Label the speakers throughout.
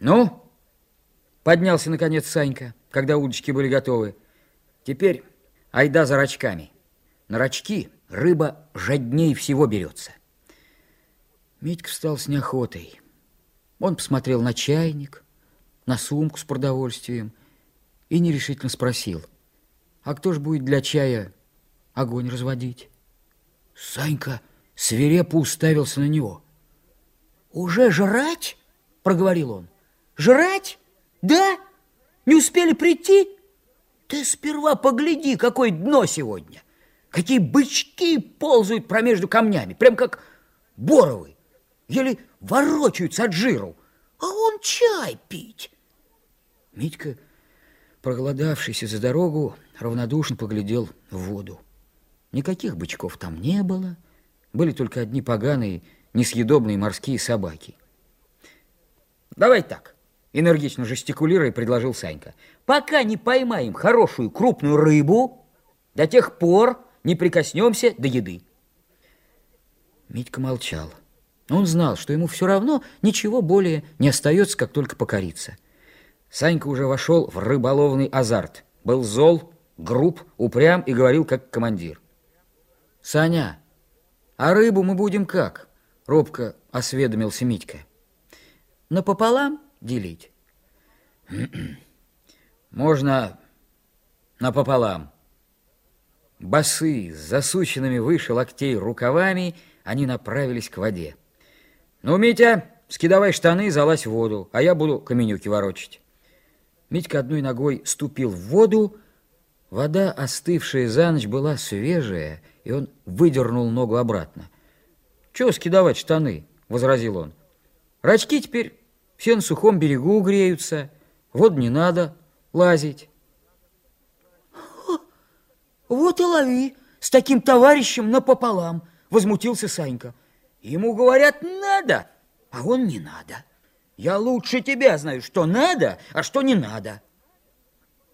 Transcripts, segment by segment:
Speaker 1: Ну, поднялся наконец Санька, когда удочки были готовы. Теперь айда за рачками. На рачки рыба жадней всего берется. Митька встал с неохотой. Он посмотрел на чайник, на сумку с продовольствием и нерешительно спросил, а кто же будет для чая огонь разводить? Санька свирепо уставился на него.
Speaker 2: «Уже жрать?» – проговорил он. «Жрать? Да? Не успели прийти? Ты сперва погляди, какое дно сегодня! Какие бычки ползают промежду камнями, прям как боровы, еле ворочаются от жиру, а он чай пить!»
Speaker 1: Митька, проголодавшийся за дорогу, равнодушно поглядел в воду. Никаких бычков там не было, были только одни поганые, несъедобные морские собаки. «Давай так», — энергично жестикулируя, предложил Санька. «Пока не поймаем хорошую крупную рыбу, до тех пор не прикоснемся до еды». Митька молчал. Он знал, что ему все равно ничего более не остается, как только покориться. Санька уже вошел в рыболовный азарт. Был зол, груб, упрям и говорил, как командир. «Саня, а рыбу мы будем как?» Робко осведомился Митька. «Напополам делить?» «Можно напополам». Басы с засученными выше локтей рукавами они направились к воде. «Ну, Митя, скидывай штаны, залазь в воду, а я буду каменюки ворочать». Митька одной ногой ступил в воду, вода, остывшая за ночь, была свежая, и он выдернул ногу обратно. «Чего скидывать штаны?» — возразил он. «Рачки теперь все на сухом берегу греются, вот не надо лазить».
Speaker 2: «Вот и лови с таким товарищем напополам!» — возмутился Санька. «Ему говорят, надо, а он не надо. Я лучше тебя знаю, что надо, а что не надо».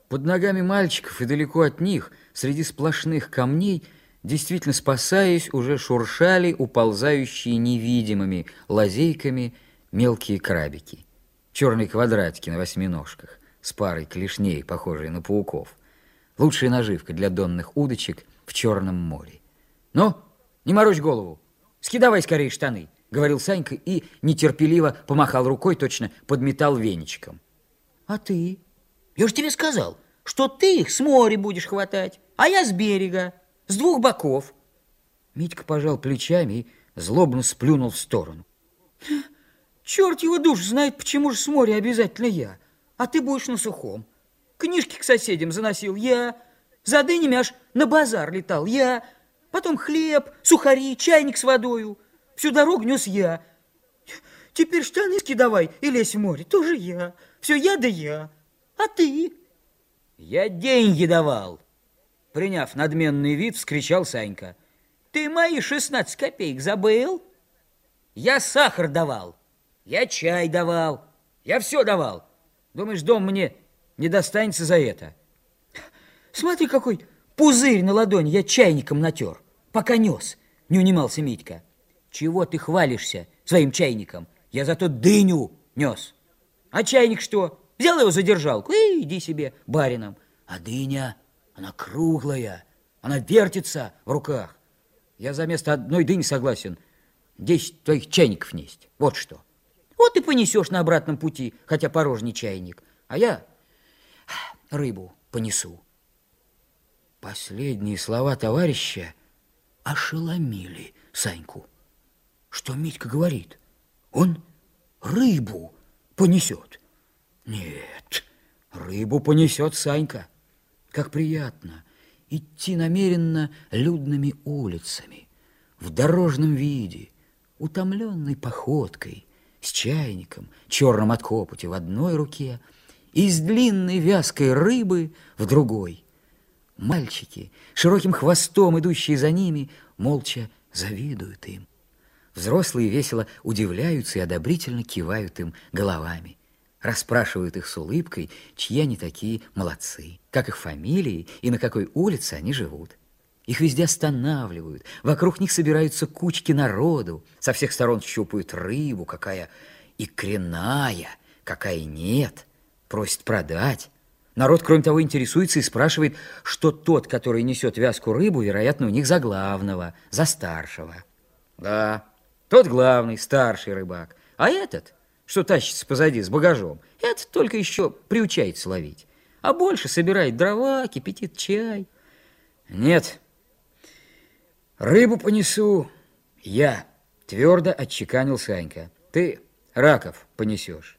Speaker 1: Под ногами мальчиков и далеко от них, среди сплошных камней, действительно спасаясь, уже шуршали уползающие невидимыми лазейками мелкие крабики. Черные квадратики на восьминожках с парой клешней, похожие на пауков. Лучшая наживка для донных удочек в Черном море. «Ну, не морочь голову, скидывай скорее штаны», — говорил Санька и нетерпеливо помахал рукой, точно подметал веничком.
Speaker 2: «А ты? Я же тебе сказал, что ты их с моря будешь хватать, а я с берега» с двух боков.
Speaker 1: Митька пожал плечами и злобно сплюнул в сторону.
Speaker 2: Черт его душ знает, почему же с моря обязательно я, а ты будешь на сухом. Книжки к соседям заносил я, за дынями аж на базар летал я, потом хлеб, сухари, чайник с водою. Всю дорогу нес я. Теперь штаны давай и лезь в море, тоже я. Все я да я. А ты?
Speaker 1: Я деньги давал. Приняв надменный вид, вскричал Санька.
Speaker 2: Ты мои шестнадцать копеек забыл?
Speaker 1: Я сахар давал, я чай давал, я все давал. Думаешь, дом мне не достанется за это?
Speaker 2: Смотри, какой пузырь на ладони я чайником натер, пока нес, не унимался Митька.
Speaker 1: Чего ты хвалишься своим чайником? Я зато дыню нес. А чайник что? Взял его задержалку и иди себе барином. А дыня она круглая, она вертится в руках. Я за место одной дыни согласен. Десять твоих чайников несть. Вот что. Вот ты понесешь на обратном пути, хотя порожний чайник. А я рыбу понесу. Последние слова товарища ошеломили Саньку. Что Митька говорит? Он рыбу понесет. Нет, рыбу понесет Санька. Как приятно идти намеренно людными улицами, в дорожном виде, утомленной походкой, с чайником, черным от копоти в одной руке и с длинной вязкой рыбы в другой. Мальчики, широким хвостом идущие за ними, молча завидуют им. Взрослые весело удивляются и одобрительно кивают им головами расспрашивают их с улыбкой, чьи они такие молодцы, как их фамилии и на какой улице они живут. Их везде останавливают, вокруг них собираются кучки народу, со всех сторон щупают рыбу, какая икряная, какая нет, просит продать. Народ, кроме того, интересуется и спрашивает, что тот, который несет вязку рыбу, вероятно, у них за главного, за старшего. Да, тот главный, старший рыбак. А этот, что тащится позади с багажом, этот только еще приучается ловить. А больше собирает дрова, кипятит чай. Нет, рыбу понесу я, твердо отчеканил Санька. Ты раков понесешь.